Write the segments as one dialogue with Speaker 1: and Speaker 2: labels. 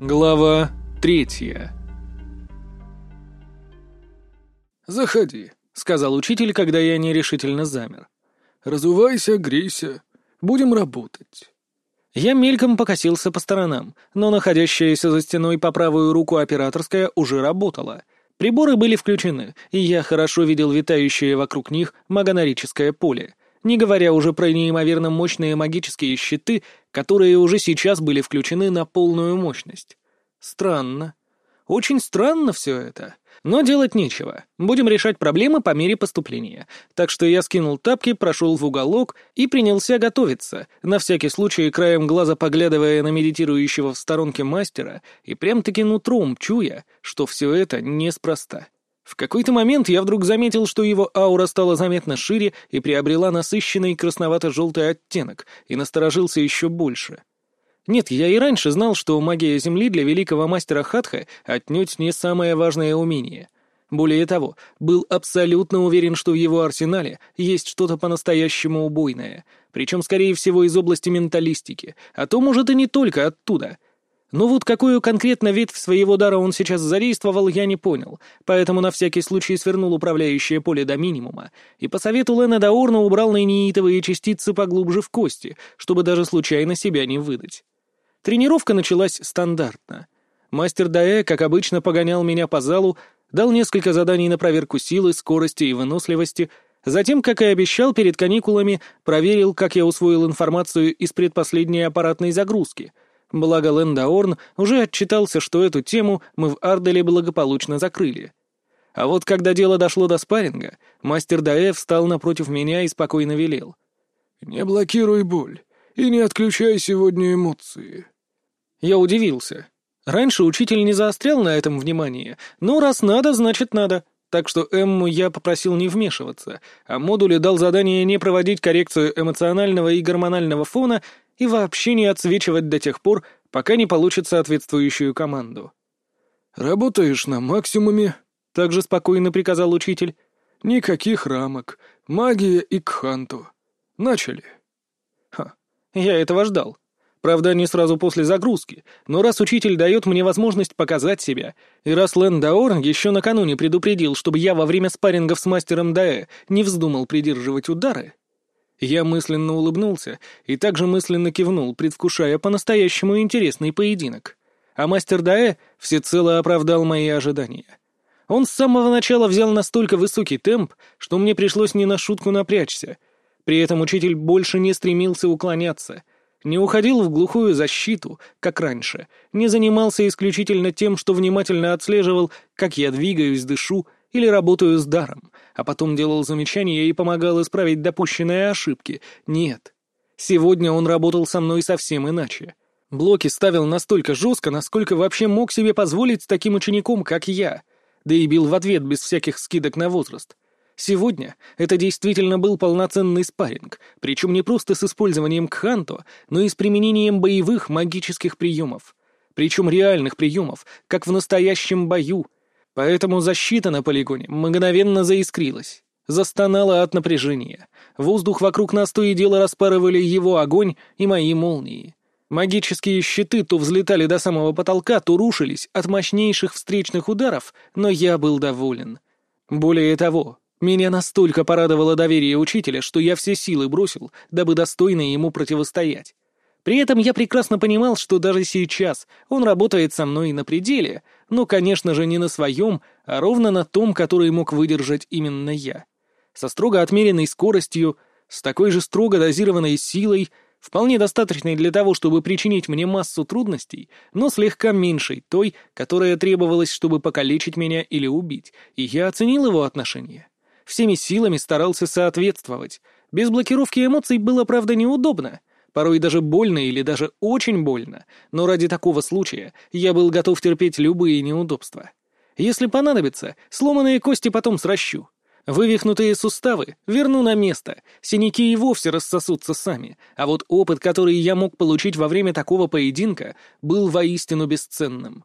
Speaker 1: Глава третья «Заходи», — сказал учитель, когда я нерешительно замер. «Разувайся, грейся. Будем работать». Я мельком покосился по сторонам, но находящаяся за стеной по правую руку операторская уже работала. Приборы были включены, и я хорошо видел витающее вокруг них магонорическое поле, не говоря уже про неимоверно мощные магические щиты, которые уже сейчас были включены на полную мощность. Странно. Очень странно все это. Но делать нечего. Будем решать проблемы по мере поступления. Так что я скинул тапки, прошел в уголок и принялся готовиться, на всякий случай краем глаза поглядывая на медитирующего в сторонке мастера и прям-таки нутром чуя, что все это неспроста. В какой-то момент я вдруг заметил, что его аура стала заметно шире и приобрела насыщенный красновато-желтый оттенок, и насторожился еще больше. Нет, я и раньше знал, что магия Земли для великого мастера Хатха отнюдь не самое важное умение. Более того, был абсолютно уверен, что в его арсенале есть что-то по-настоящему убойное, причем, скорее всего, из области менталистики, а то, может, и не только оттуда — но вот какую конкретно ветвь своего дара он сейчас задействовал, я не понял, поэтому на всякий случай свернул управляющее поле до минимума и по совету Лена Даорна убрал нейнитовые частицы поглубже в кости, чтобы даже случайно себя не выдать. Тренировка началась стандартно. Мастер Даэ, как обычно, погонял меня по залу, дал несколько заданий на проверку силы, скорости и выносливости, затем, как и обещал, перед каникулами проверил, как я усвоил информацию из предпоследней аппаратной загрузки — Благо Лендаорн уже отчитался, что эту тему мы в Арделе благополучно закрыли. А вот когда дело дошло до спарринга, мастер Даэ встал напротив меня и спокойно велел. «Не блокируй боль и не отключай сегодня эмоции». Я удивился. Раньше учитель не заострял на этом внимание, но раз надо, значит надо. Так что Эмму я попросил не вмешиваться, а модуле дал задание не проводить коррекцию эмоционального и гормонального фона и вообще не отсвечивать до тех пор, пока не получит соответствующую команду. «Работаешь на максимуме», — также спокойно приказал учитель. «Никаких рамок. Магия и кханту. Начали». Ха, я этого ждал. Правда, не сразу после загрузки, но раз учитель дает мне возможность показать себя, и раз Лэн Даорн еще накануне предупредил, чтобы я во время спаррингов с мастером Даэ не вздумал придерживать удары, я мысленно улыбнулся и также мысленно кивнул, предвкушая по-настоящему интересный поединок. А мастер Даэ всецело оправдал мои ожидания. Он с самого начала взял настолько высокий темп, что мне пришлось не на шутку напрячься. При этом учитель больше не стремился уклоняться, не уходил в глухую защиту, как раньше, не занимался исключительно тем, что внимательно отслеживал, как я двигаюсь, дышу или работаю с даром, а потом делал замечания и помогал исправить допущенные ошибки. Нет. Сегодня он работал со мной совсем иначе. Блоки ставил настолько жестко, насколько вообще мог себе позволить с таким учеником, как я, да и бил в ответ без всяких скидок на возраст. Сегодня это действительно был полноценный спарринг, причем не просто с использованием кханто, но и с применением боевых магических приемов. Причем реальных приемов, как в настоящем бою — Поэтому защита на полигоне мгновенно заискрилась, застонала от напряжения. Воздух вокруг нас то и дело распарывали его огонь и мои молнии. Магические щиты то взлетали до самого потолка, то рушились от мощнейших встречных ударов, но я был доволен. Более того, меня настолько порадовало доверие учителя, что я все силы бросил, дабы достойно ему противостоять. При этом я прекрасно понимал, что даже сейчас он работает со мной на пределе, но, конечно же, не на своем, а ровно на том, который мог выдержать именно я. Со строго отмеренной скоростью, с такой же строго дозированной силой, вполне достаточной для того, чтобы причинить мне массу трудностей, но слегка меньшей той, которая требовалась, чтобы покалечить меня или убить, и я оценил его отношение. Всеми силами старался соответствовать. Без блокировки эмоций было, правда, неудобно — порой даже больно или даже очень больно, но ради такого случая я был готов терпеть любые неудобства. Если понадобится, сломанные кости потом сращу. Вывихнутые суставы верну на место, синяки и вовсе рассосутся сами, а вот опыт, который я мог получить во время такого поединка, был воистину бесценным.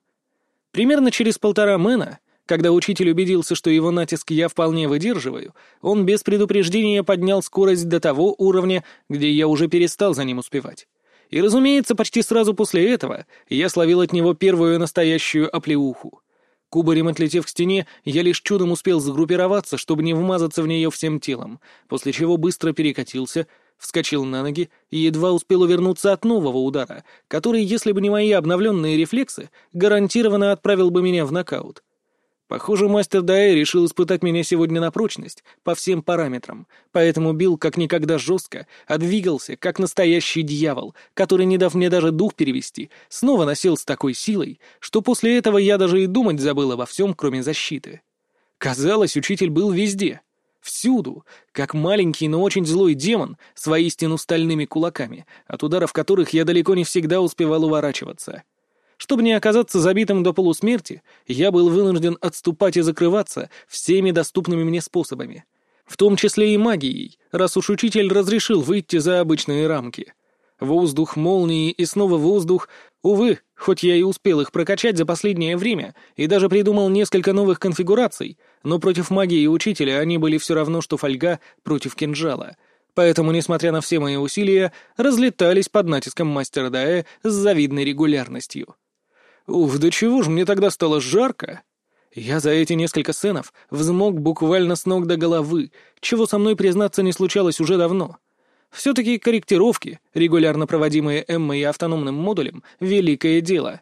Speaker 1: Примерно через полтора мэна когда учитель убедился, что его натиск я вполне выдерживаю, он без предупреждения поднял скорость до того уровня, где я уже перестал за ним успевать. И, разумеется, почти сразу после этого я словил от него первую настоящую оплеуху. Кубарем отлетев к стене, я лишь чудом успел сгруппироваться, чтобы не вмазаться в нее всем телом, после чего быстро перекатился, вскочил на ноги и едва успел увернуться от нового удара, который, если бы не мои обновленные рефлексы, гарантированно отправил бы меня в нокаут. Похоже, мастер Даэ решил испытать меня сегодня на прочность, по всем параметрам, поэтому бил как никогда жестко, а двигался, как настоящий дьявол, который, не дав мне даже дух перевести, снова носил с такой силой, что после этого я даже и думать забыл обо всем, кроме защиты. Казалось, учитель был везде, всюду, как маленький, но очень злой демон с воистину стальными кулаками, от ударов которых я далеко не всегда успевал уворачиваться. Чтобы не оказаться забитым до полусмерти, я был вынужден отступать и закрываться всеми доступными мне способами. В том числе и магией, раз уж учитель разрешил выйти за обычные рамки. Воздух, молнии и снова воздух. Увы, хоть я и успел их прокачать за последнее время и даже придумал несколько новых конфигураций, но против магии учителя они были все равно, что фольга против кинжала. Поэтому, несмотря на все мои усилия, разлетались под натиском мастера Даэ с завидной регулярностью. Уф, да чего же мне тогда стало жарко? Я за эти несколько сценов взмок буквально с ног до головы, чего со мной, признаться, не случалось уже давно. Все-таки корректировки, регулярно проводимые Эммой и автономным модулем, — великое дело.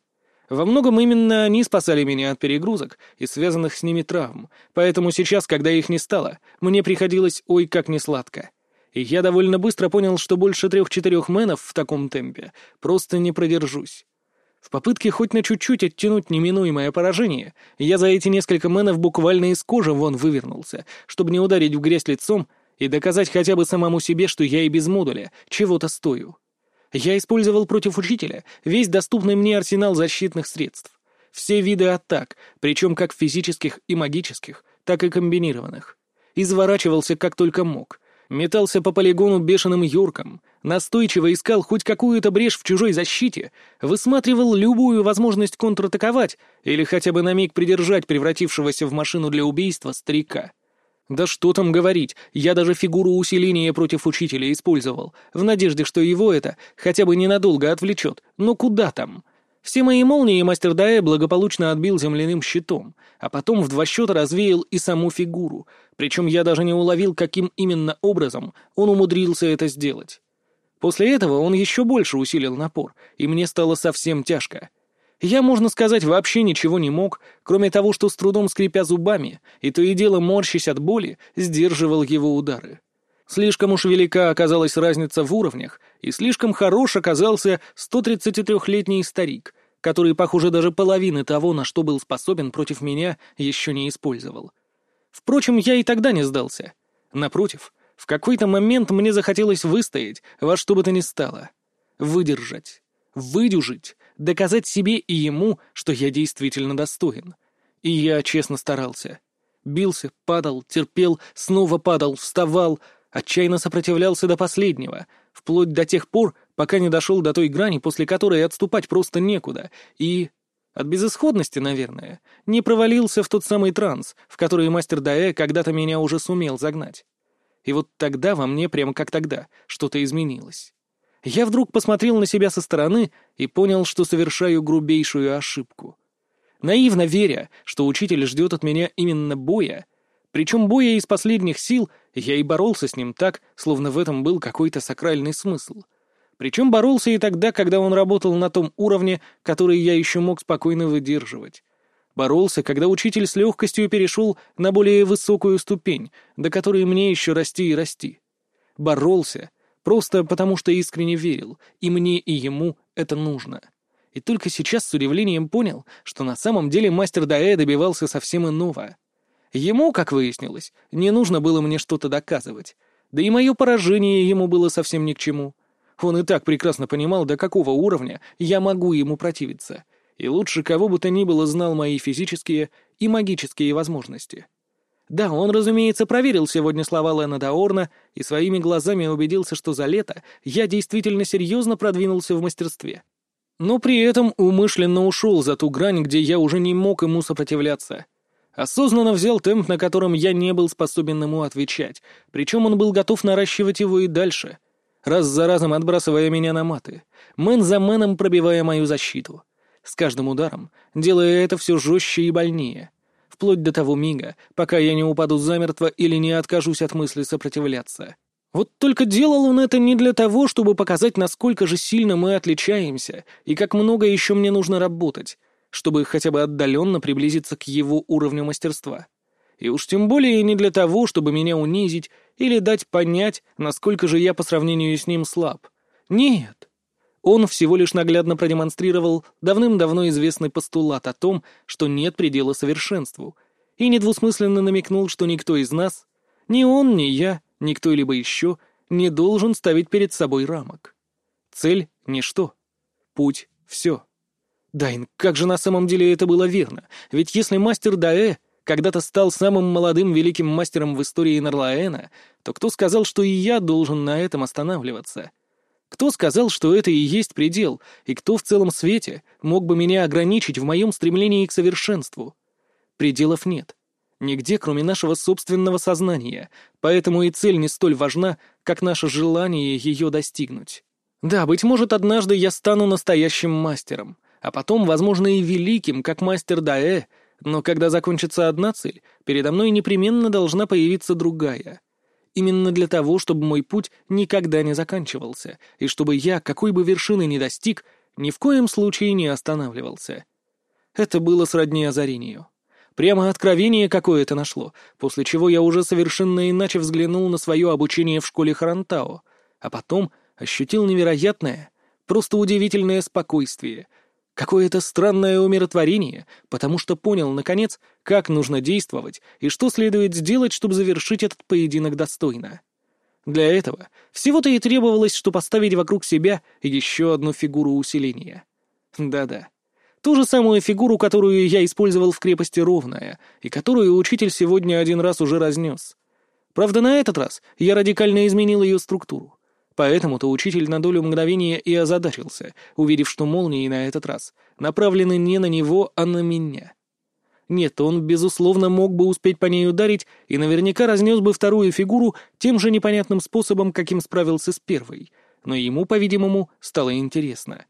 Speaker 1: Во многом именно они спасали меня от перегрузок и связанных с ними травм, поэтому сейчас, когда их не стало, мне приходилось ой как несладко. И я довольно быстро понял, что больше трех-четырех мэнов в таком темпе просто не продержусь. В попытке хоть на чуть-чуть оттянуть неминуемое поражение, я за эти несколько мэнов буквально из кожи вон вывернулся, чтобы не ударить в грязь лицом и доказать хотя бы самому себе, что я и без модуля чего-то стою. Я использовал против учителя весь доступный мне арсенал защитных средств. Все виды атак, причем как физических и магических, так и комбинированных. Изворачивался как только мог, метался по полигону бешеным юрком, настойчиво искал хоть какую-то брешь в чужой защите, высматривал любую возможность контратаковать или хотя бы на миг придержать превратившегося в машину для убийства старика. Да что там говорить, я даже фигуру усиления против учителя использовал, в надежде, что его это хотя бы ненадолго отвлечет, но куда там? Все мои молнии мастер Дая благополучно отбил земляным щитом, а потом в два счета развеял и саму фигуру, причем я даже не уловил, каким именно образом он умудрился это сделать. После этого он еще больше усилил напор, и мне стало совсем тяжко. Я, можно сказать, вообще ничего не мог, кроме того, что с трудом скрипя зубами, и то и дело морщись от боли, сдерживал его удары. Слишком уж велика оказалась разница в уровнях, и слишком хорош оказался 133-летний старик, который, похоже, даже половины того, на что был способен против меня, еще не использовал. Впрочем, я и тогда не сдался. Напротив, в какой-то момент мне захотелось выстоять во что бы то ни стало. Выдержать. Выдюжить. Доказать себе и ему, что я действительно достоин. И я честно старался. Бился, падал, терпел, снова падал, вставал, отчаянно сопротивлялся до последнего, вплоть до тех пор, пока не дошел до той грани, после которой отступать просто некуда, и... От безысходности, наверное, не провалился в тот самый транс, в который мастер Даэ когда-то меня уже сумел загнать. И вот тогда во мне, прямо как тогда, что-то изменилось. Я вдруг посмотрел на себя со стороны и понял, что совершаю грубейшую ошибку. Наивно веря, что учитель ждет от меня именно боя, причем боя из последних сил, я и боролся с ним так, словно в этом был какой-то сакральный смысл. Причем боролся и тогда, когда он работал на том уровне, который я еще мог спокойно выдерживать. Боролся, когда учитель с легкостью перешел на более высокую ступень, до которой мне еще расти и расти. Боролся, просто потому что искренне верил, и мне, и ему это нужно. И только сейчас с удивлением понял, что на самом деле мастер Даэ добивался совсем иного. Ему, как выяснилось, не нужно было мне что-то доказывать. Да и мое поражение ему было совсем ни к чему. Он и так прекрасно понимал, до какого уровня я могу ему противиться — и лучше кого бы то ни было знал мои физические и магические возможности. Да, он, разумеется, проверил сегодня слова Лена Даорна и своими глазами убедился, что за лето я действительно серьезно продвинулся в мастерстве. Но при этом умышленно ушел за ту грань, где я уже не мог ему сопротивляться. Осознанно взял темп, на котором я не был способен ему отвечать, причем он был готов наращивать его и дальше. раз за разом отбрасывая меня на маты, мэн за мэном пробивая мою защиту. С каждым ударом, делая это все жестче и больнее. Вплоть до того мига, пока я не упаду замертво или не откажусь от мысли сопротивляться. Вот только делал он это не для того, чтобы показать, насколько же сильно мы отличаемся и как много еще мне нужно работать, чтобы хотя бы отдаленно приблизиться к его уровню мастерства. И уж тем более не для того, чтобы меня унизить или дать понять, насколько же я по сравнению с ним слаб. Нет. Он всего лишь наглядно продемонстрировал давным-давно известный постулат о том, что нет предела совершенству, и недвусмысленно намекнул, что никто из нас, ни он, ни я, ни кто-либо еще, не должен ставить перед собой рамок. Цель — ничто. Путь — все. Дайн, как же на самом деле это было верно? Ведь если мастер Даэ когда-то стал самым молодым великим мастером в истории Нарлаэна, то кто сказал, что и я должен на этом останавливаться? Кто сказал, что это и есть предел, и кто в целом свете мог бы меня ограничить в моем стремлении к совершенству? Пределов нет. Нигде, кроме нашего собственного сознания, поэтому и цель не столь важна, как наше желание ее достигнуть. Да, быть может, однажды я стану настоящим мастером, а потом, возможно, и великим, как мастер Даэ, но когда закончится одна цель, передо мной непременно должна появиться другая. Именно для того, чтобы мой путь никогда не заканчивался, и чтобы я, какой бы вершины ни достиг, ни в коем случае не останавливался. Это было сродни озарению. Прямо откровение какое-то нашло, после чего я уже совершенно иначе взглянул на свое обучение в школе Харантао, а потом ощутил невероятное, просто удивительное спокойствие — Какое-то странное умиротворение, потому что понял, наконец, как нужно действовать и что следует сделать, чтобы завершить этот поединок достойно. Для этого всего-то и требовалось, что поставить вокруг себя еще одну фигуру усиления. Да-да. Ту же самую фигуру, которую я использовал в крепости Ровная, и которую учитель сегодня один раз уже разнес. Правда, на этот раз я радикально изменил ее структуру. Поэтому-то учитель на долю мгновения и озадачился, увидев, что молнии на этот раз направлены не на него, а на меня. Нет, он, безусловно, мог бы успеть по ней ударить и наверняка разнес бы вторую фигуру тем же непонятным способом, каким справился с первой, но ему, по-видимому, стало интересно.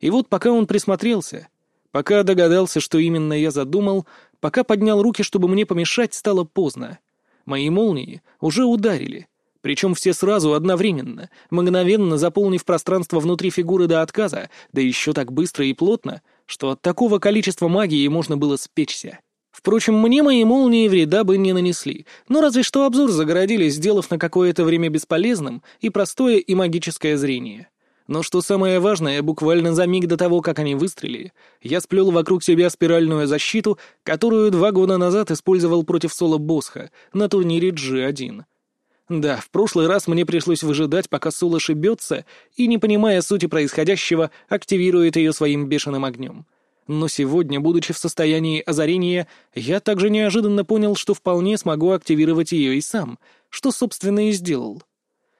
Speaker 1: И вот пока он присмотрелся, пока догадался, что именно я задумал, пока поднял руки, чтобы мне помешать, стало поздно. Мои молнии уже ударили — причем все сразу, одновременно, мгновенно заполнив пространство внутри фигуры до отказа, да еще так быстро и плотно, что от такого количества магии можно было спечься. Впрочем, мне мои молнии вреда бы не нанесли, но разве что обзор загородили, сделав на какое-то время бесполезным и простое и магическое зрение. Но что самое важное, буквально за миг до того, как они выстрелили, я сплел вокруг себя спиральную защиту, которую два года назад использовал против Соло Босха на турнире G1. Да, в прошлый раз мне пришлось выжидать, пока Сула ошибется и, не понимая сути происходящего, активирует ее своим бешеным огнем. Но сегодня, будучи в состоянии озарения, я также неожиданно понял, что вполне смогу активировать ее и сам, что, собственно, и сделал.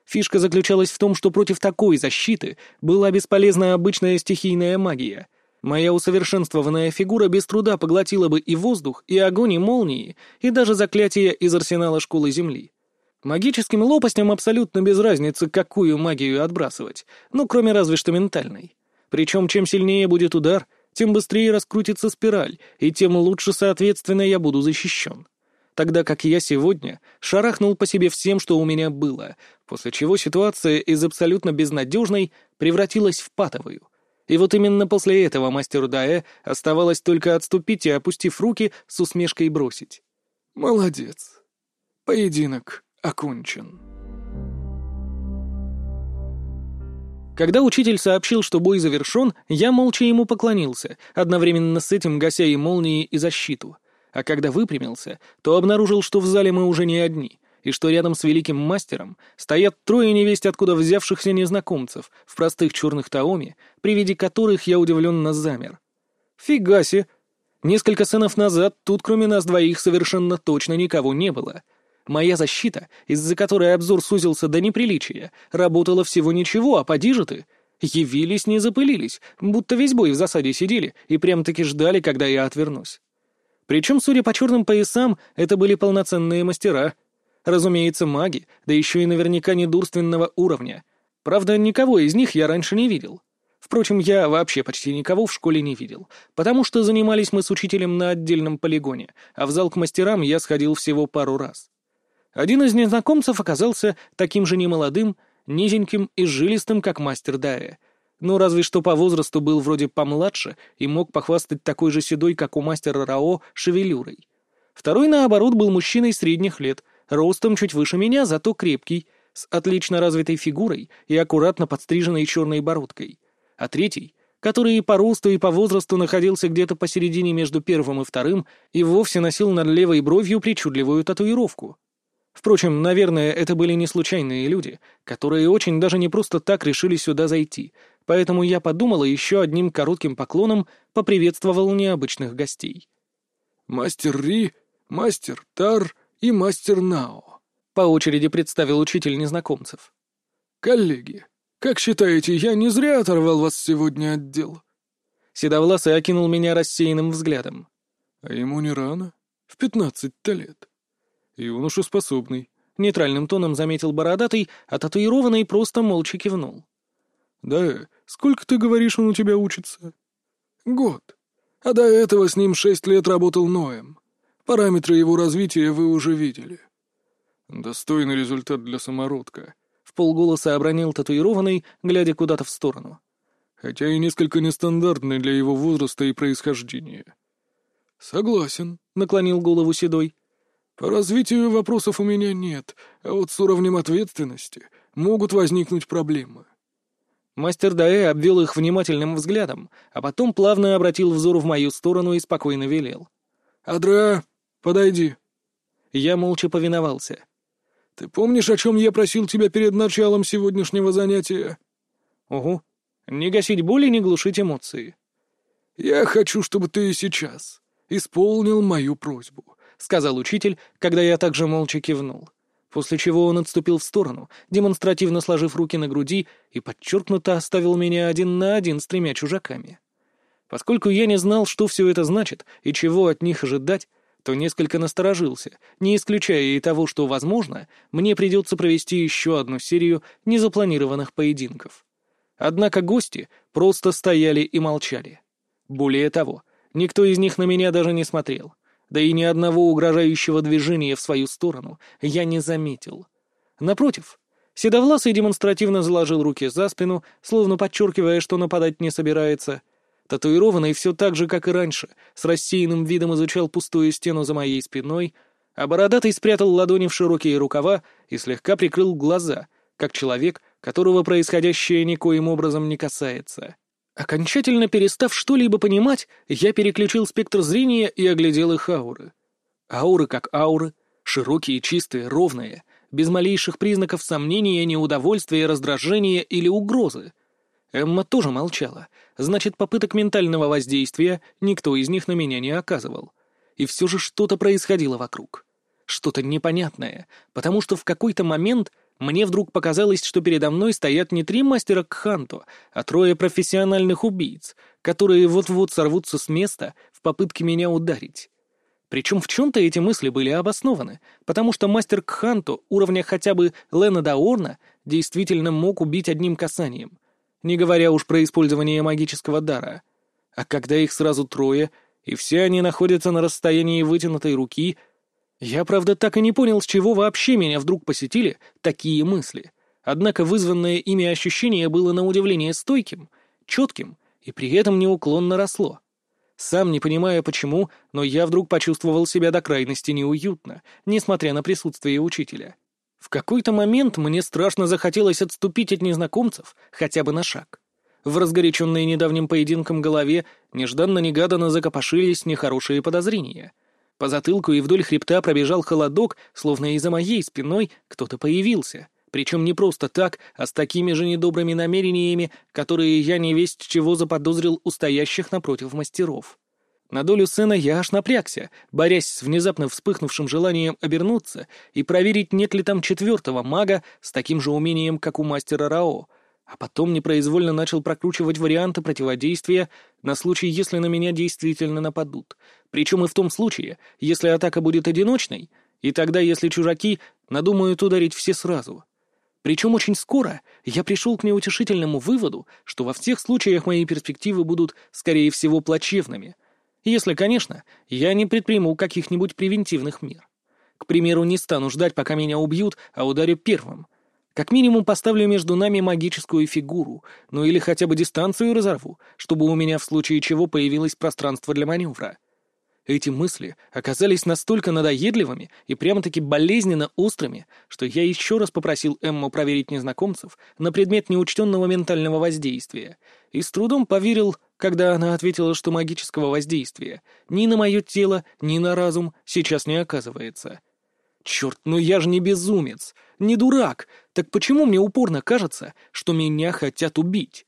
Speaker 1: Фишка заключалась в том, что против такой защиты была бесполезна обычная стихийная магия. Моя усовершенствованная фигура без труда поглотила бы и воздух, и огонь, и молнии, и даже заклятие из арсенала Школы Земли. Магическим лопастям абсолютно без разницы, какую магию отбрасывать, ну, кроме разве что ментальной. Причем, чем сильнее будет удар, тем быстрее раскрутится спираль, и тем лучше, соответственно, я буду защищен. Тогда как я сегодня шарахнул по себе всем, что у меня было, после чего ситуация из абсолютно безнадежной превратилась в патовую. И вот именно после этого мастеру Даэ оставалось только отступить и, опустив руки, с усмешкой бросить. «Молодец. Поединок окончен. Когда учитель сообщил, что бой завершен, я молча ему поклонился, одновременно с этим гася и молнии, и защиту. А когда выпрямился, то обнаружил, что в зале мы уже не одни, и что рядом с великим мастером стоят трое невесть откуда взявшихся незнакомцев в простых черных таоме, при виде которых я удивленно замер. Фига себе! Несколько сценов назад тут кроме нас двоих совершенно точно никого не было — Моя защита, из-за которой обзор сузился до неприличия, работала всего ничего, а поди же ты. Явились, не запылились, будто весь бой в засаде сидели и прям-таки ждали, когда я отвернусь. Причем, судя по черным поясам, это были полноценные мастера. Разумеется, маги, да еще и наверняка недурственного уровня. Правда, никого из них я раньше не видел. Впрочем, я вообще почти никого в школе не видел, потому что занимались мы с учителем на отдельном полигоне, а в зал к мастерам я сходил всего пару раз. Один из незнакомцев оказался таким же немолодым, низеньким и жилистым, как мастер Дая. Ну, разве что по возрасту был вроде помладше и мог похвастать такой же седой, как у мастера Рао, шевелюрой. Второй, наоборот, был мужчиной средних лет, ростом чуть выше меня, зато крепкий, с отлично развитой фигурой и аккуратно подстриженной черной бородкой а третий, который и по росту, и по возрасту находился где-то посередине между первым и вторым, и вовсе носил над левой бровью причудливую татуировку. Впрочем, наверное, это были не случайные люди, которые очень даже не просто так решили сюда зайти, поэтому я подумал и еще одним коротким поклоном поприветствовал необычных гостей.
Speaker 2: «Мастер Ри, мастер Тар и мастер Нао», —
Speaker 1: по очереди представил учитель незнакомцев.
Speaker 2: «Коллеги, «Как считаете, я не зря оторвал вас сегодня от дел?»
Speaker 1: Седовласый окинул меня рассеянным взглядом.
Speaker 2: «А ему не рано. В пятнадцать-то лет. Юноша способный».
Speaker 1: Нейтральным тоном заметил бородатый, а татуированный просто молча кивнул.
Speaker 2: «Да, сколько, ты говоришь, он у тебя учится?» «Год. А до этого с ним шесть лет работал Ноем. Параметры его развития вы уже видели». «Достойный результат для самородка»,
Speaker 1: в полголоса обронил татуированный, глядя куда-то в сторону.
Speaker 2: «Хотя и несколько нестандартный для его возраста и происхождения». «Согласен», — наклонил голову Седой. «По развитию вопросов у меня нет, а вот с уровнем ответственности могут возникнуть проблемы».
Speaker 1: Мастер Даэ обвел их внимательным взглядом, а потом плавно обратил взор в мою сторону и спокойно велел.
Speaker 2: «Адра, подойди».
Speaker 1: Я молча повиновался.
Speaker 2: Ты помнишь, о чем я просил тебя перед началом сегодняшнего занятия?»
Speaker 1: «Угу. Не гасить боль и не глушить эмоции».
Speaker 2: «Я хочу, чтобы ты и сейчас исполнил мою просьбу», — сказал учитель, когда я также молча кивнул. После чего он отступил в сторону, демонстративно сложив руки на груди и подчеркнуто оставил меня один на один с тремя чужаками. Поскольку я не знал, что все это значит и чего от них ожидать, то несколько насторожился, не исключая и того, что, возможно, мне придется провести еще одну серию незапланированных поединков. Однако гости просто стояли и молчали. Более того, никто из них на меня даже не смотрел, да и ни одного угрожающего движения в свою сторону я не заметил. Напротив, Седовласый демонстративно заложил руки за спину, словно подчеркивая, что нападать не собирается — Татуированный все так же, как и раньше, с рассеянным видом изучал пустую стену за моей спиной, а бородатый спрятал ладони в широкие рукава и слегка прикрыл глаза, как человек, которого происходящее никоим образом не касается. Окончательно перестав что-либо понимать, я переключил спектр зрения и оглядел их ауры. Ауры как ауры, широкие, чистые, ровные, без малейших признаков сомнения, неудовольствия, раздражения или угрозы — Эмма тоже молчала. Значит, попыток ментального воздействия никто из них на меня не оказывал. И все же что-то происходило вокруг. Что-то непонятное, потому что в какой-то момент мне вдруг показалось, что передо мной стоят не три мастера Кханто, а трое профессиональных убийц, которые вот-вот сорвутся с места в попытке меня ударить. Причем в чем-то эти мысли были обоснованы, потому что мастер Кханто уровня хотя бы Лена Даорна действительно мог убить одним касанием, не говоря уж про использование магического дара. А когда их сразу трое, и все они находятся на расстоянии вытянутой руки, я, правда, так и не понял, с чего вообще меня вдруг посетили такие мысли. Однако вызванное ими ощущение было на удивление стойким, четким и при этом неуклонно росло. Сам не понимая почему, но я вдруг почувствовал себя до крайности неуютно, несмотря на присутствие учителя. В какой-то момент мне страшно захотелось отступить от незнакомцев хотя бы на шаг. В разгоряченной недавним поединком голове нежданно-негаданно закопошились нехорошие подозрения. По затылку и вдоль хребта пробежал холодок, словно и за моей спиной кто-то появился. Причем не просто так, а с такими же недобрыми намерениями, которые я не весть чего заподозрил у стоящих напротив мастеров. На долю сына я аж напрягся, борясь с внезапно вспыхнувшим желанием обернуться и проверить, нет ли там четвертого мага с таким же умением, как у мастера Рао, а потом непроизвольно начал прокручивать варианты противодействия на случай, если на меня действительно нападут. Причем и в том случае, если атака будет одиночной, и тогда, если чужаки надумают ударить все сразу.
Speaker 1: Причем очень скоро я пришел к неутешительному выводу, что во всех случаях мои перспективы будут, скорее всего, плачевными. Если, конечно, я не предприму каких-нибудь превентивных мер. К примеру, не стану ждать, пока меня убьют, а ударю первым. Как минимум поставлю между нами магическую фигуру, ну или хотя бы дистанцию разорву, чтобы у меня в случае чего появилось пространство для маневра. Эти мысли оказались настолько надоедливыми и прямо-таки болезненно острыми, что я еще раз попросил Эмму проверить незнакомцев на предмет неучтенного ментального воздействия, и с трудом поверил, когда она ответила, что магического воздействия ни на мое тело, ни на разум сейчас не оказывается. Черт, ну я же не безумец, не дурак, так почему мне упорно кажется, что меня хотят убить?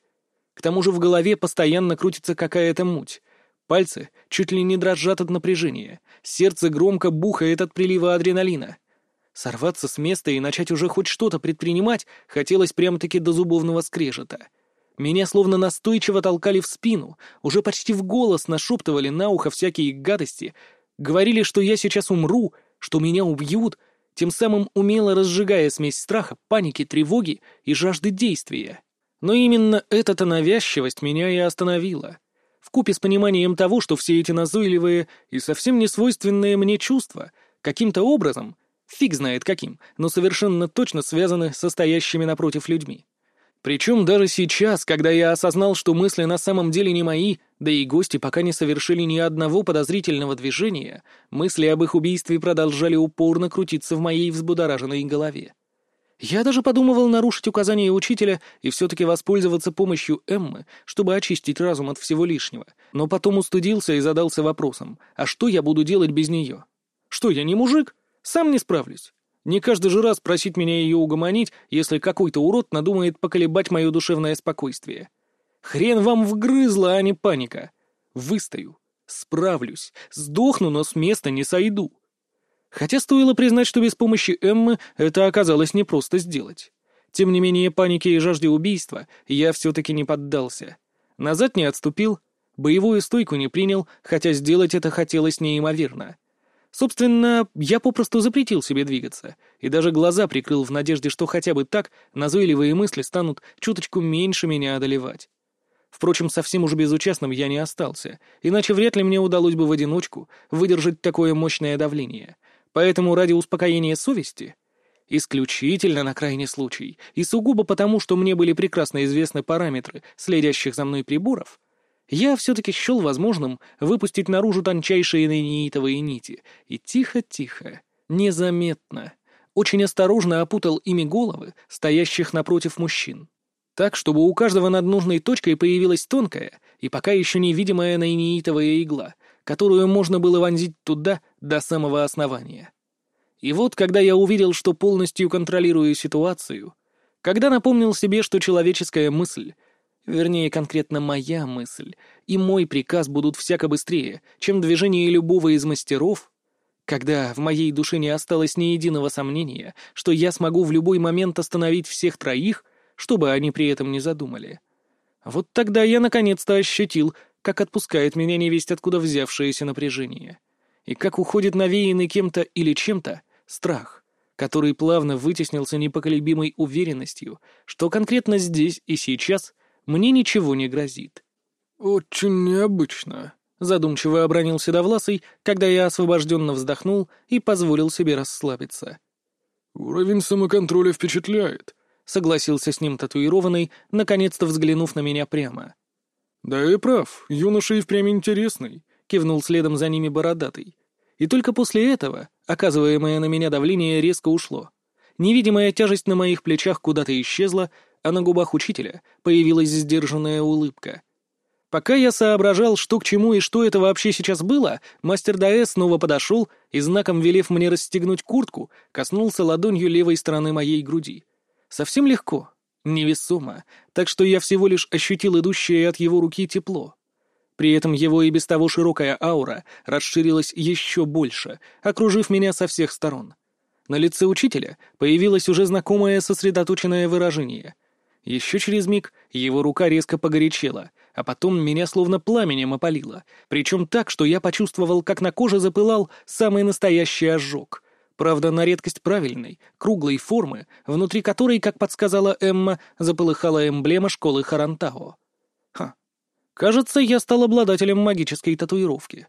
Speaker 1: К тому же в голове постоянно крутится какая-то муть, Пальцы чуть ли не дрожат от напряжения, сердце громко бухает от прилива адреналина. Сорваться с места и начать уже хоть что-то предпринимать хотелось прямо-таки до зубовного скрежета. Меня словно настойчиво толкали в спину, уже почти в голос нашептывали на ухо всякие гадости, говорили, что я сейчас умру, что меня убьют, тем самым умело разжигая смесь страха, паники, тревоги и жажды действия. Но именно эта-то навязчивость меня и остановила — вкупе с пониманием того, что все эти назойливые и совсем не свойственные мне чувства каким-то образом, фиг знает каким, но совершенно точно связаны с стоящими напротив людьми. Причем даже сейчас, когда я осознал, что мысли на самом деле не мои, да и гости пока не совершили ни одного подозрительного движения, мысли об их убийстве продолжали упорно крутиться в моей взбудораженной голове. Я даже подумывал нарушить указания учителя и все-таки воспользоваться помощью Эммы, чтобы очистить разум от всего лишнего, но потом устудился и задался вопросом, а что я буду делать без нее? Что, я не мужик? Сам не справлюсь. Не каждый же раз просить меня ее угомонить, если какой-то урод надумает поколебать мое душевное спокойствие. Хрен вам вгрызла, а не паника. Выстою. Справлюсь. Сдохну, но с места не сойду. Хотя стоило признать, что без помощи Эммы это оказалось непросто сделать. Тем не менее, панике и жажде убийства я все-таки не поддался. Назад не отступил, боевую стойку не принял, хотя сделать это хотелось неимоверно. Собственно, я попросту запретил себе двигаться, и даже глаза прикрыл в надежде, что хотя бы так назойливые мысли станут чуточку меньше меня одолевать. Впрочем, совсем уж безучастным я не остался, иначе вряд ли мне удалось бы в одиночку выдержать такое мощное давление — Поэтому ради успокоения совести, исключительно на крайний случай, и сугубо потому, что мне были прекрасно известны параметры следящих за мной приборов, я все-таки счел возможным выпустить наружу тончайшие нейнитовые нити и тихо-тихо, незаметно, очень осторожно опутал ими головы стоящих напротив мужчин. Так, чтобы у каждого над нужной точкой появилась тонкая и пока еще невидимая нейнитовая игла — которую можно было вонзить туда до самого основания. И вот, когда я увидел, что полностью контролирую ситуацию, когда напомнил себе, что человеческая мысль, вернее, конкретно моя мысль, и мой приказ будут всяко быстрее, чем движение любого из мастеров, когда в моей душе не осталось ни единого сомнения, что я смогу в любой момент остановить всех троих, чтобы они при этом не задумали. Вот тогда я наконец-то ощутил, как отпускает меня невесть откуда взявшееся напряжение, и как уходит навеянный кем-то или чем-то страх, который плавно вытеснился непоколебимой уверенностью, что конкретно здесь и сейчас мне ничего не грозит.
Speaker 2: «Очень необычно», — задумчиво обронил Седовласый, когда я освобожденно вздохнул и позволил себе расслабиться. «Уровень самоконтроля впечатляет», — согласился с ним татуированный, наконец-то взглянув на меня прямо. «Да и прав, юноша и впрямь интересный», — кивнул следом за ними бородатый. И только после этого оказываемое на меня давление резко ушло. Невидимая тяжесть на моих плечах куда-то исчезла, а на губах учителя появилась сдержанная улыбка. Пока я соображал, что к чему и что это вообще сейчас было, мастер Даэ снова подошел и, знаком велев мне расстегнуть куртку, коснулся ладонью левой стороны моей груди. Совсем легко, невесомо, так что я всего лишь ощутил идущее от его руки тепло. При этом его и без того широкая аура расширилась еще больше, окружив меня со всех сторон. На лице учителя появилось уже знакомое сосредоточенное выражение. Еще через миг его рука резко погорячела, а потом меня словно пламенем опалило, причем так, что я почувствовал, как на коже запылал самый настоящий ожог.
Speaker 1: Правда, на редкость правильной, круглой формы, внутри которой, как подсказала Эмма, заполыхала эмблема школы Харантао. Ха. Кажется, я стал обладателем магической татуировки.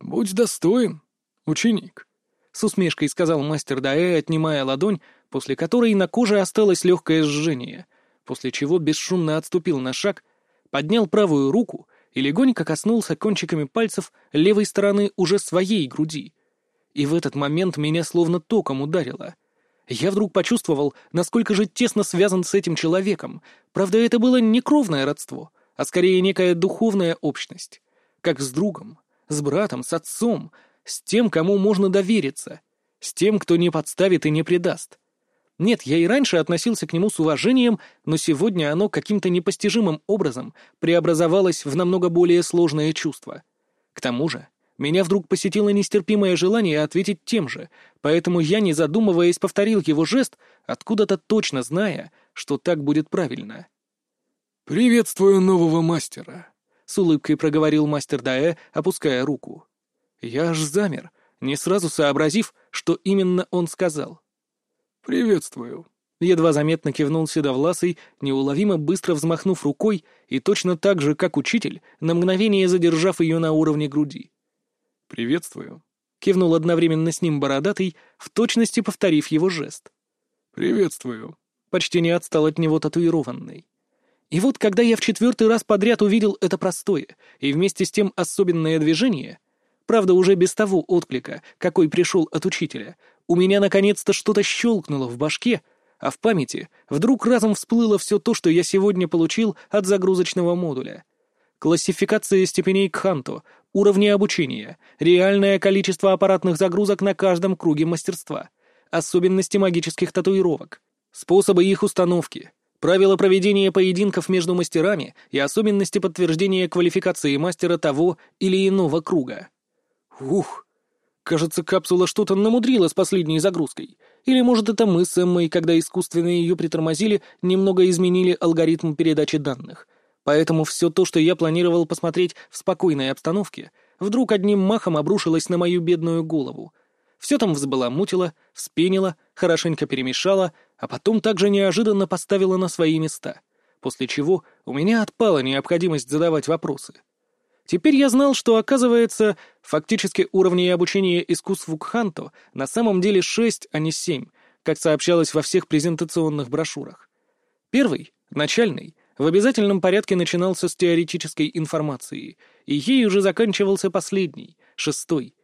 Speaker 2: «Будь достоин, ученик», — с усмешкой сказал мастер Даэ, отнимая ладонь, после которой на коже осталось легкое жжение, после чего бесшумно отступил на шаг, поднял правую руку и легонько коснулся кончиками пальцев левой стороны уже своей груди. И в этот момент меня словно током ударило. Я вдруг почувствовал, насколько же тесно связан с этим человеком. Правда, это было не кровное родство, а скорее некая духовная общность. Как с другом, с братом, с отцом, с тем, кому можно довериться, с тем, кто не подставит и не предаст. Нет, я и раньше относился к нему с уважением, но сегодня оно каким-то непостижимым образом преобразовалось в намного более сложное чувство. К тому же, меня вдруг посетило нестерпимое желание ответить тем же, поэтому я, не задумываясь, повторил его жест, откуда-то точно зная, что так будет правильно.
Speaker 1: «Приветствую нового мастера», — с улыбкой проговорил мастер Даэ, опуская руку. Я аж замер, не сразу сообразив, что именно он сказал.
Speaker 2: «Приветствую», —
Speaker 1: едва заметно кивнул Седовласый, неуловимо быстро взмахнув рукой и точно так же, как учитель, на мгновение задержав ее на уровне груди.
Speaker 2: «Приветствую», —
Speaker 1: кивнул одновременно с ним Бородатый, в точности повторив его жест.
Speaker 2: «Приветствую», —
Speaker 1: почти не отстал от него татуированный. И вот, когда я в четвертый раз подряд увидел это простое и вместе с тем особенное движение, правда, уже без того отклика, какой пришел от учителя, у меня наконец-то что-то щелкнуло в башке, а в памяти вдруг разом всплыло все то, что я сегодня получил от загрузочного модуля. Классификация степеней Кханто, уровни обучения, реальное количество аппаратных загрузок на каждом круге мастерства, особенности магических татуировок, способы их установки, правила проведения поединков между мастерами и особенности подтверждения квалификации мастера того или иного круга. Ух! Кажется, капсула что-то намудрила с последней загрузкой. Или, может, это мы с Эммой, когда искусственно ее притормозили, немного изменили алгоритм передачи данных. Поэтому все то, что я планировал посмотреть в спокойной обстановке, вдруг одним махом обрушилось на мою бедную голову. Все там взбаламутило, вспенило, хорошенько перемешало, а потом также неожиданно поставило на свои места. После чего у меня отпала необходимость задавать вопросы. Теперь я знал, что, оказывается, фактически уровней обучения искусству Кханто на самом деле шесть, а не семь, как сообщалось во всех презентационных брошюрах. Первый, начальный, в обязательном порядке начинался с теоретической информации, и ей уже заканчивался последний, шестой.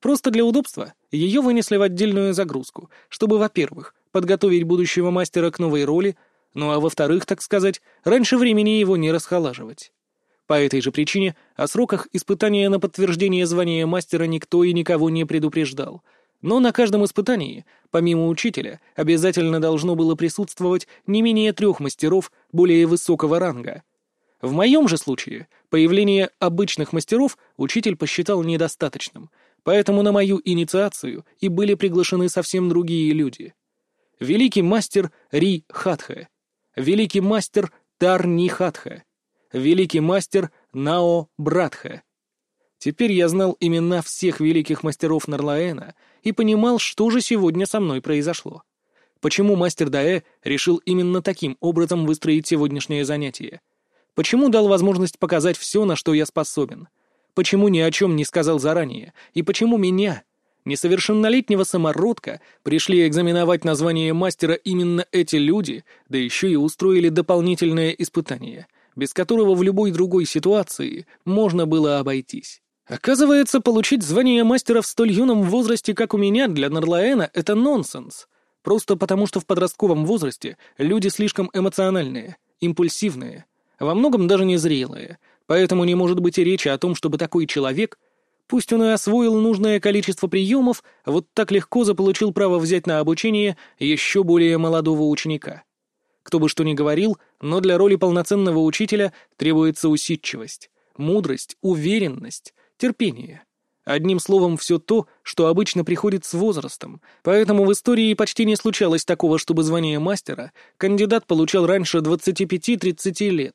Speaker 1: Просто для удобства ее вынесли в отдельную загрузку, чтобы, во-первых, подготовить будущего мастера к новой роли, ну а во-вторых, так сказать, раньше времени его не расхолаживать. По этой же причине о сроках испытания на подтверждение звания мастера никто и никого не предупреждал. Но на каждом испытании, помимо учителя, обязательно должно было присутствовать не менее трех мастеров более высокого ранга. В моем же случае появление обычных мастеров учитель посчитал недостаточным, поэтому на мою инициацию и были приглашены совсем другие люди. Великий мастер Ри Хатха, великий мастер Тар Ни Хатха, великий мастер Нао Братха. Теперь я знал имена всех великих мастеров Нарлаэна и понимал, что же сегодня со мной произошло. Почему мастер Даэ решил именно таким образом выстроить сегодняшнее занятие? Почему дал возможность показать все, на что я способен? Почему ни о чем не сказал заранее? И почему меня, несовершеннолетнего самородка, пришли экзаменовать название мастера именно эти люди, да еще и устроили дополнительное испытание — без которого в любой другой ситуации можно было обойтись. Оказывается, получить звание мастера в столь юном возрасте, как у меня, для Нарлаэна — это нонсенс. Просто потому, что в подростковом возрасте люди слишком эмоциональные, импульсивные, во многом даже незрелые, поэтому не может быть и речи о том, чтобы такой человек, пусть он и освоил нужное количество приемов, вот так легко заполучил право взять на обучение еще более молодого ученика. Кто бы что ни говорил, но для роли полноценного учителя требуется усидчивость, мудрость, уверенность, терпение. Одним словом, все то, что обычно приходит с возрастом, поэтому в истории почти не случалось такого, чтобы звание мастера кандидат получал раньше 25-30 лет.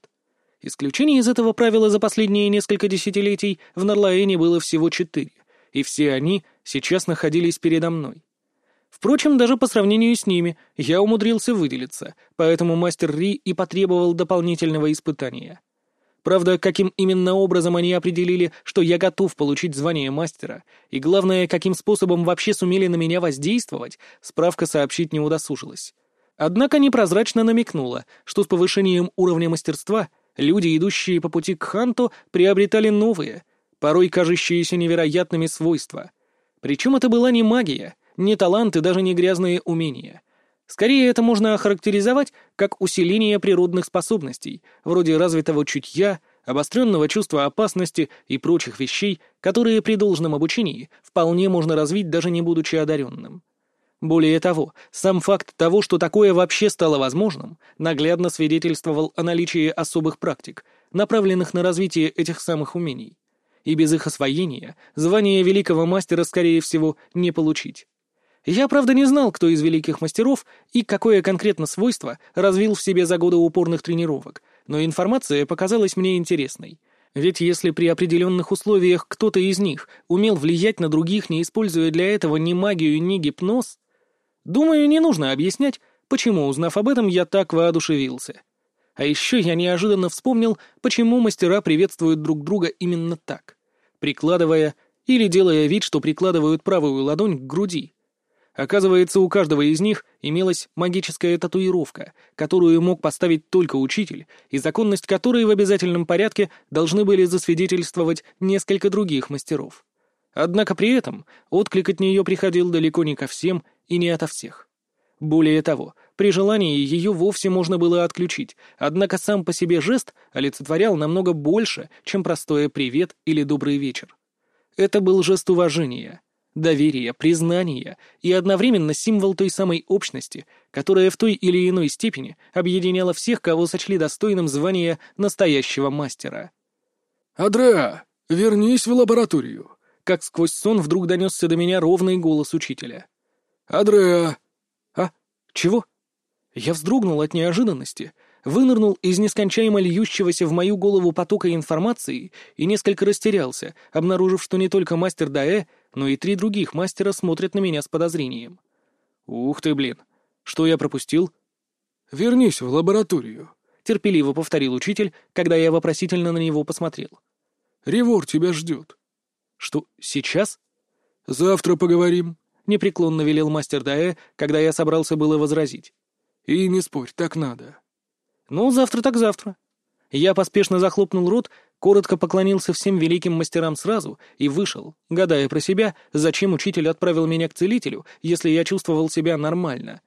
Speaker 1: Исключений из этого правила за последние несколько десятилетий в Нарлаэне было всего четыре, и все они сейчас находились передо мной. Впрочем, даже по сравнению с ними я умудрился выделиться, поэтому мастер Ри и потребовал дополнительного испытания. Правда, каким именно образом они определили, что я готов получить звание мастера, и главное, каким способом вообще сумели на меня воздействовать, справка сообщить не удосужилась. Однако непрозрачно намекнула, что с повышением уровня мастерства люди, идущие по пути к Ханту, приобретали новые, порой кажущиеся невероятными свойства. Причем это была не магия, не талант и даже не грязные умения. Скорее, это можно охарактеризовать как усиление природных способностей, вроде развитого чутья, обостренного чувства опасности и прочих вещей, которые при должном обучении вполне можно развить, даже не будучи одаренным. Более того, сам факт того, что такое вообще стало возможным, наглядно свидетельствовал о наличии особых практик, направленных на развитие этих самых умений. И без их освоения звание великого мастера, скорее всего, не получить. Я, правда, не знал, кто из великих мастеров и какое конкретно свойство развил в себе за годы упорных тренировок, но информация показалась мне интересной. Ведь если при определенных условиях кто-то из них умел влиять на других, не используя для этого ни магию, ни гипноз, думаю, не нужно объяснять, почему, узнав об этом, я так воодушевился. А еще я неожиданно вспомнил, почему мастера приветствуют друг друга именно так, прикладывая или делая вид, что прикладывают правую ладонь к груди. Оказывается, у каждого из них имелась магическая татуировка, которую мог поставить только учитель, и законность которой в обязательном порядке должны были засвидетельствовать несколько других мастеров. Однако при этом отклик от нее приходил далеко не ко всем и не ото всех. Более того, при желании ее вовсе можно было отключить, однако сам по себе жест олицетворял намного больше, чем простое «привет» или «добрый вечер». Это был жест уважения — доверия, признания и одновременно символ той самой общности, которая в той или иной степени объединяла всех, кого сочли достойным звания настоящего мастера.
Speaker 2: «Адреа, вернись в лабораторию!»
Speaker 1: Как сквозь сон вдруг донесся до меня ровный голос учителя.
Speaker 2: «Адреа!»
Speaker 1: «А? Чего?» Я вздрогнул от неожиданности, вынырнул из нескончаемо льющегося в мою голову потока информации и несколько растерялся, обнаружив, что не только мастер Даэ, но и три других мастера смотрят на меня с подозрением. «Ух ты, блин! Что я пропустил?»
Speaker 2: «Вернись в лабораторию», —
Speaker 1: терпеливо повторил учитель, когда я вопросительно на него посмотрел.
Speaker 2: «Ревор тебя ждет».
Speaker 1: «Что, сейчас?»
Speaker 2: «Завтра поговорим», —
Speaker 1: непреклонно велел мастер Даэ, когда я собрался было возразить.
Speaker 2: «И не спорь, так надо».
Speaker 1: «Ну, завтра так завтра». Я поспешно захлопнул рот, коротко поклонился всем великим мастерам сразу и вышел, гадая про себя, зачем учитель отправил меня к целителю, если я чувствовал себя нормально.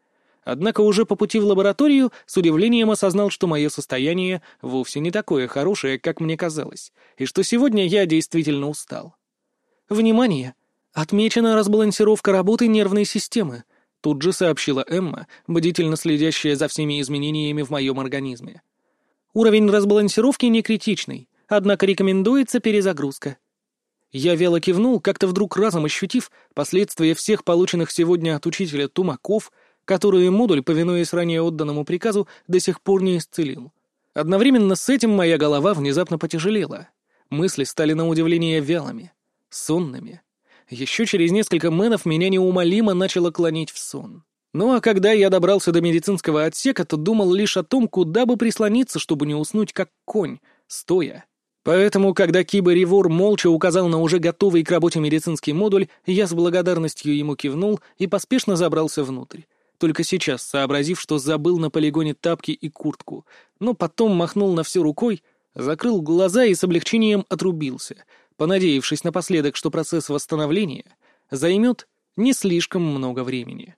Speaker 1: Однако уже по пути в лабораторию с удивлением осознал, что мое состояние вовсе не такое хорошее, как мне казалось, и что сегодня я действительно устал. «Внимание! Отмечена разбалансировка работы нервной системы», тут же сообщила Эмма, бдительно следящая за всеми изменениями в моем организме. Уровень разбалансировки не критичный, однако рекомендуется перезагрузка. Я вяло кивнул, как-то вдруг разом ощутив последствия всех полученных сегодня от учителя тумаков, которые модуль, повинуясь ранее отданному приказу, до сих пор не исцелил. Одновременно с этим моя голова внезапно потяжелела. Мысли стали на удивление вялыми, сонными. Еще через несколько мэнов меня неумолимо начало клонить в сон. Ну а когда я добрался до медицинского отсека, то думал лишь о том, куда бы прислониться, чтобы не уснуть как конь, стоя. Поэтому, когда Киба Ривор молча указал на уже готовый к работе медицинский модуль, я с благодарностью ему кивнул и поспешно забрался внутрь. Только сейчас, сообразив, что забыл на полигоне тапки и куртку, но потом махнул на все рукой, закрыл глаза и с облегчением отрубился, понадеявшись напоследок, что процесс восстановления займет не слишком много времени.